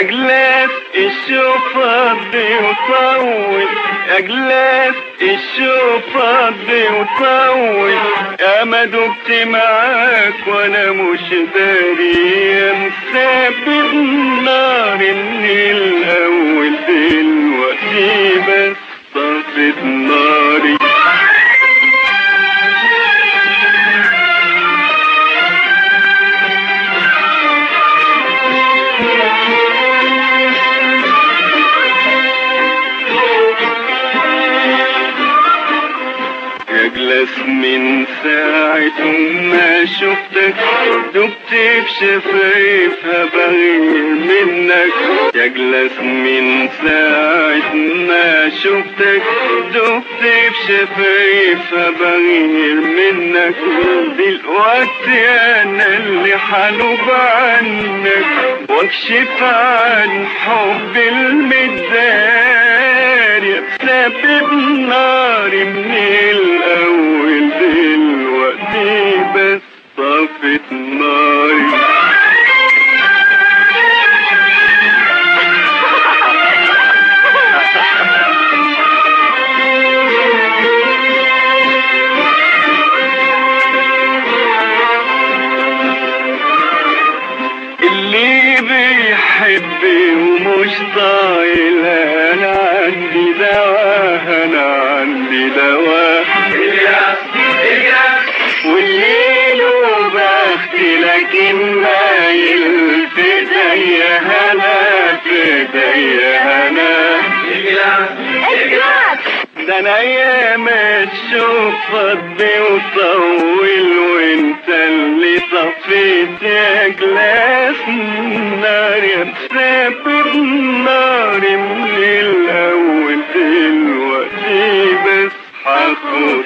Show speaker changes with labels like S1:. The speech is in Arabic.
S1: جلاس الشوف فضي وطول يا جلاس الشوف فضي وطول يا ما دبت معاك وأنا مش داري مسبب نار من الأول دلوقتي يجلس من ساعة ما شفتك. دبت بشفايفها بغير منك. يجلس من ساعة ما شفتك. دبت بشفايفها بغير منك. دلوقتي أنا اللي حنوب عنك. واكشف عن حب المداري. سبب ناري من الأول ومش طايل أنا عندي دواء أنا عندي دواء لكن مايل في ايدي هنا في ايدي هنا ده أنا أيام الشوف فضي وطول وانت اللي طفيت يا جلاس نار يا مسافر ناري من الأول دلوقتي بس حاخد